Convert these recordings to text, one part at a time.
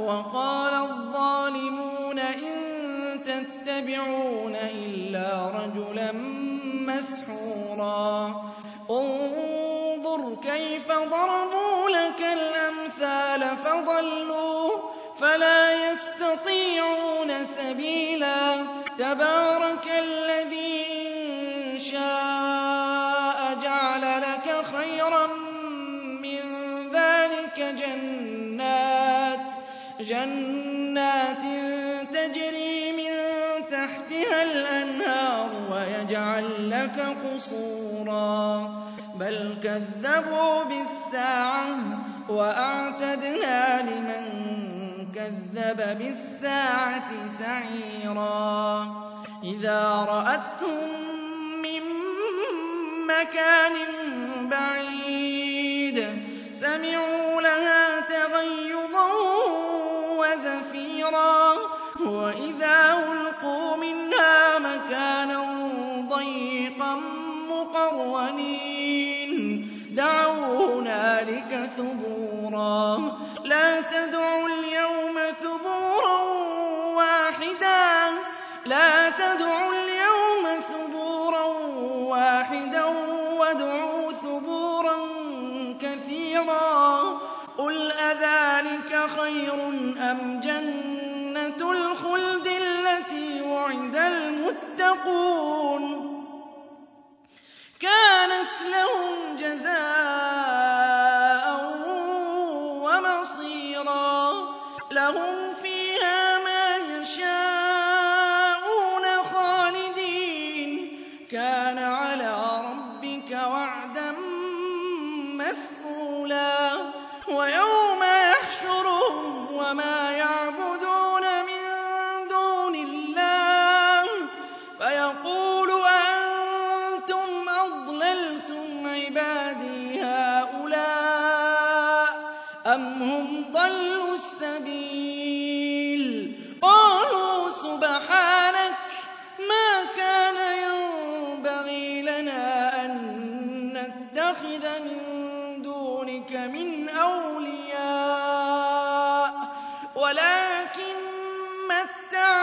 وَقَالَ الظَّالِمُونَ إِن تَتَّبِعُونَ إِلَّا رَجُلًا مَّسْحُورًا. انظُرْ كَيْفَ ضَرَبُوا لَكَ الْأَمْثَالَ فَضَلُّوا فَلَا يَسْتَطِيعُونَ سَبِيلًا. تَبَارَكَ الَّذِي جَنَّاتٍ تَجْرِي مِن تَحْتِهَا الْأَنْهَارُ وَيَجْعَل لَّكَ قُصُورًا. بَلْ كَذَّبُوا بِالسَّاعَةِ ۖ وَأَعْتَدْنَا لِمَن كَذَّبَ بِالسَّاعَةِ سَعِيرًا. إِذَا رَأَتْهُم مِّن مَّكَانٍ بَعِيدٍ سَمِعُوا مُّقَرَّنِينَ دَعَوْا هُنَالِكَ ثُبُورًا. لَّا تَدْعُوا الْيَوْمَ ثُبُورًا وَاحِدًا. لَّا تَدْعُوا الْيَوْمَ ثُبُورًا وَاحِدًا وَادْعُوا ثُبُورًا كَثِيرًا. قُلْ أَذَٰلِكَ خَيْرٌ أَمْ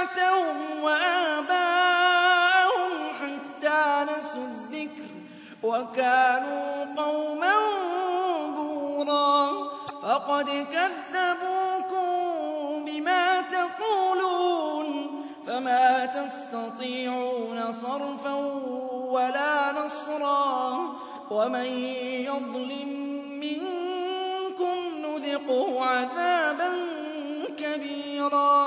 مَّتَّعْتَهُمْ وَآبَاءَهُمْ حَتَّىٰ نَسُوا الذِّكْرَ وَكَانُوا قَوْمًا بُورًا. فَقَدْ كَذَّبُوكُم بِمَا تَقُولُونَ فَمَا تَسْتَطِيعُونَ صَرْفًا وَلَا نَصْرًا. وَمَن يَظْلِم نُذِقْهُ عَذَابًا كَبِيرًا.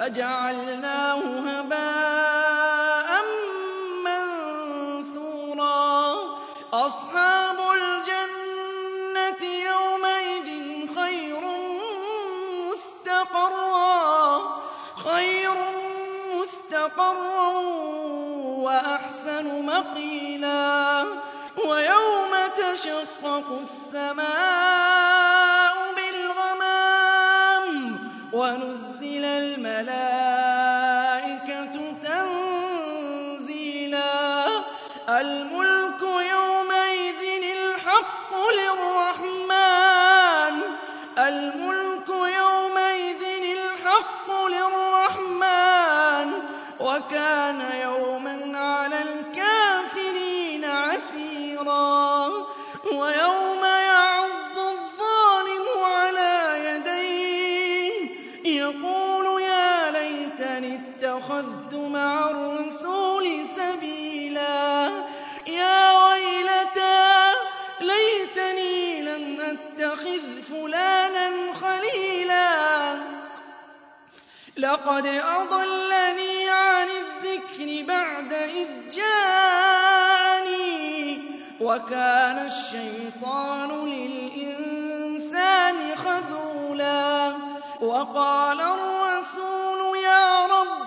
فَجَعَلْنَاهُ هَبَاءً مَّنثُورًا. أَصْحَابُ الْجَنَّةِ يَوْمَئِذٍ خَيْرٌ مُّسْتَقَرًّا. وَأَحْسَنُ مَقِيلًا. وَيَوْمَ تَشَقَّقُ السَّمَاءُ لَّقَدْ أَضَلَّنِي عَنِ الذِّكْرِ بَعْدَ إِذْ جَاءَنِي ۚ وَكَانَ الشَّيْطَانُ لِلْإِنسَانِ خَذُولًا وَقَالَ الرَّسُولُ يَا رَبِّ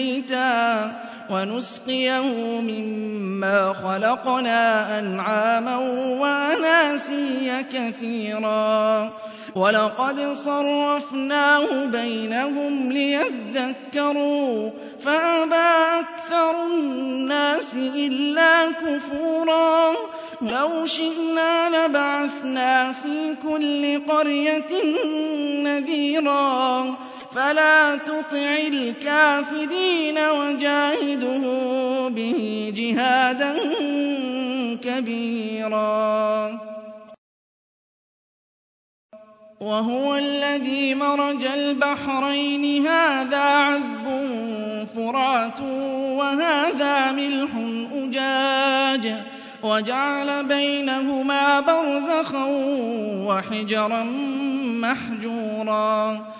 مَّيْتًا وَنُسْقِيَهُ مِمَّا خَلَقْنَا أَنْعَامًا وَأَنَاسِيَّ كَثِيرًا. وَلَقَدْ صَرَّفْنَاهُ بَيْنَهُمْ لِيَذَّكَّرُوا فَأَبَىٰ أَكْثَرُ النَّاسِ إِلَّا كُفُورًا. لَوْ شِئْنَا لَبَعَثْنَا فِي كُلِّ قَرْيَةٍ نَّذِيرًا. فَلَا تُطِعِ الْكَافِرِينَ وَجَاهِدْهُم بِهِ جِهَادًا كَبِيرًا. وَهُوَ الَّذِي مَرَجَ الْبَحْرَيْنِ. هَٰذَا عَذْبٌ فُرَاتٌ وَهَٰذَا مِلْحٌ أُجَاجٌ. وَجَعَلَ بَيْنَهُمَا بَرْزَخًا وَحِجْرًا مَّحْجُورًا.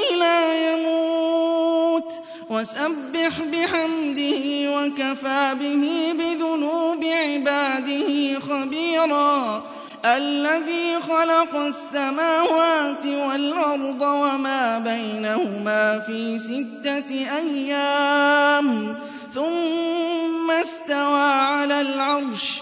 وَسَبِّحْ بِحَمْدِهِ وَكَفَىٰ بِهِ بِذُنُوبِ عِبَادِهِ خَبِيرًا الَّذِي خَلَقَ السَّمَاوَاتِ وَالْأَرْضَ وَمَا بَيْنَهُمَا فِي سِتَّةِ أَيَّامٍ ثُمَّ اسْتَوَىٰ عَلَى الْعَرْشِ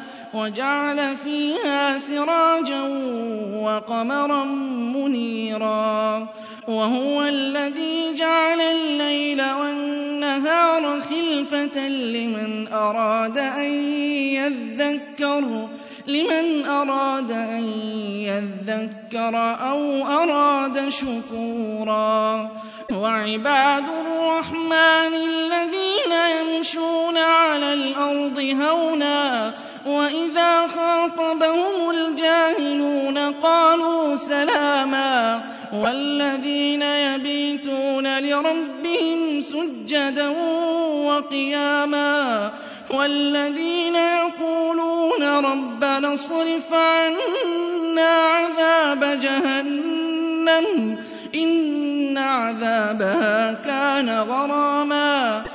سِرَاجًا وَقَمَرًا مُّنِيرًا. وهو الذي جعل الليل والنهار خلفة لمن أراد أن يذكر لمن أراد أن يذكر أو أراد شكورا. وعباد الرحمن الذين يمشون على الأرض هونا وإذا خاطبهم الجاهلون قالوا سلاما والذين يبيتون لربهم سجدا وقياما والذين يقولون ربنا اصرف عنا عذاب جهنم إن عذابها كان غراما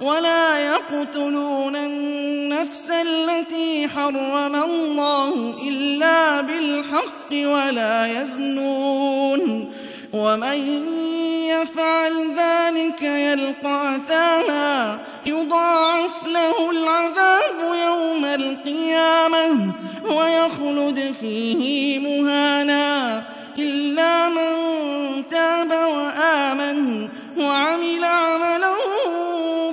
ولا يقتلون النفس التي حرم الله إلا بالحق ولا يزنون ومن يفعل ذلك يلقى أثاما يضاعف له العذاب يوم القيامة ويخلد فيه مهانا إلا من تاب وآمن وعمل عملا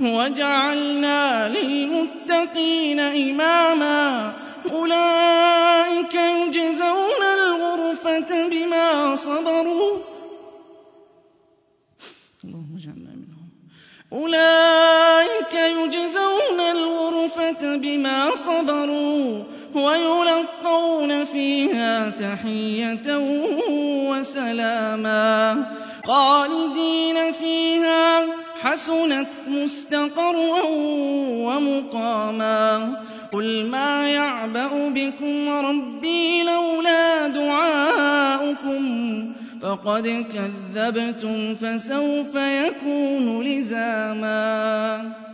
وجعلنا للمتقين إماما. أولئك يجزون الغرفة بما صبروا. اللهم اجعلنا منهم. أولئك يجزون الغرفة بما صبروا ويلقون فيها تحية وسلاما. خالدين فيها حسنت مستقرا ومقاما قل ما يعبأ بكم ربي لولا دعاؤكم فقد كذبتم فسوف يكون لزاما